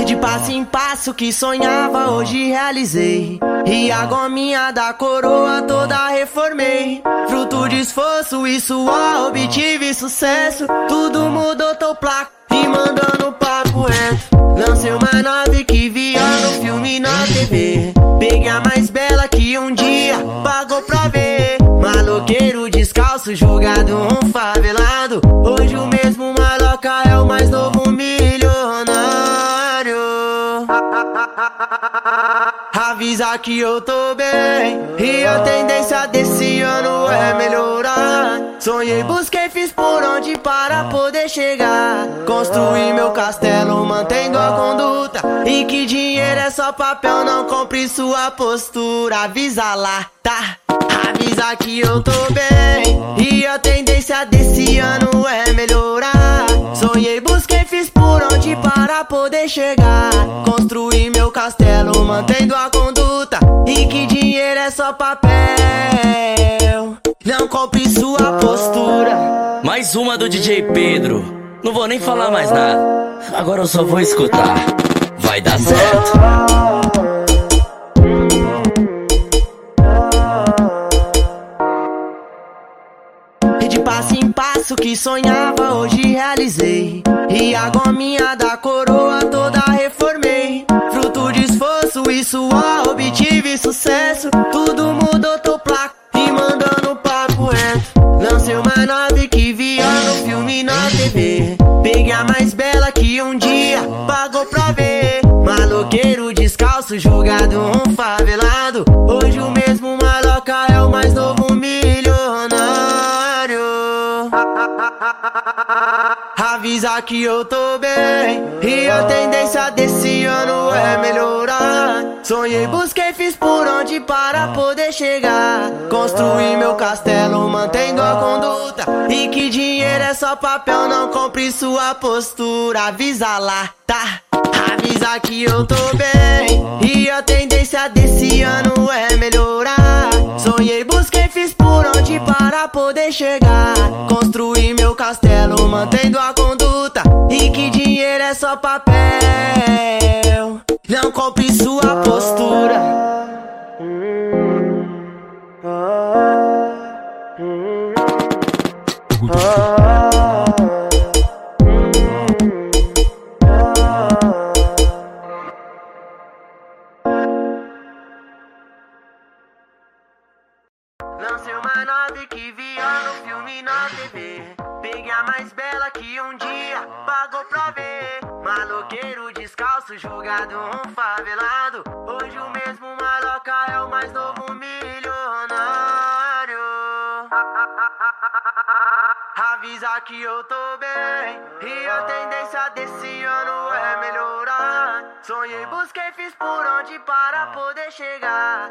E de passo em passo que sonhava, hoje realizei. E a gominha da coroa toda reformei. Fruto de esforço e suor, obtive sucesso. Tudo mudou, tô placa e mandando papo reto. Lancei uma nave que via no filme na TV. Peguei a mais bela que um dia pagou pra ver. Maloqueiro descalço, jogado um favelado. Hoje o mesmo Avisa que eu tô bem. E a tendência desse ano é melhorar. Sonhei, busquei, fiz por onde para poder chegar. Construir meu castelo mantendo a conduta. E que dinheiro é só papel, não compre sua postura. Avisa lá, tá? Avisa que eu tô bem. E a tendência desse ano é melhorar. Sonhei, busquei, para poder chegar Construir meu castelo mantendo a conduta E que dinheiro é só papel Não compre sua postura Mais uma do DJ Pedro. Não vou nem falar mais nada. Agora eu só vou escutar. Vai dar certo. Que sonhava, hoje realizei. E a gominha da coroa toda reformei. Fruto de esforço e suor, obtive sucesso. Tudo mudou, tô placa e mandando papo reto. Lancei uma nave que via no filme na TV. Peguei a mais bela que um dia pagou pra ver. Maloqueiro descalço, jogado um favelado. Hoje o mesmo Avisa que eu tô bem. E a tendência desse ano é melhorar. Sonhei, busquei, fiz por onde para poder chegar. Construir meu castelo mantendo a conduta. E que dinheiro é só papel, não compre sua postura. Avisa lá, tá? Avisa que eu tô bem. E a tendência desse ano é melhorar. Sonhei, busquei, fiz por onde para poder chegar mantendo a conduta E que dinheiro é só papel Não compre sua postura Lancei uma nave que via no filme na TV. Peguei a mais bela que um dia pagou pra ver. Maloqueiro descalço, jogado um favelado. Hoje o mesmo maloca é o mais novo milionário. Avisa que eu tô bem E a tendência desse ano é melhorar Sonhei, busquei, fiz por onde para poder chegar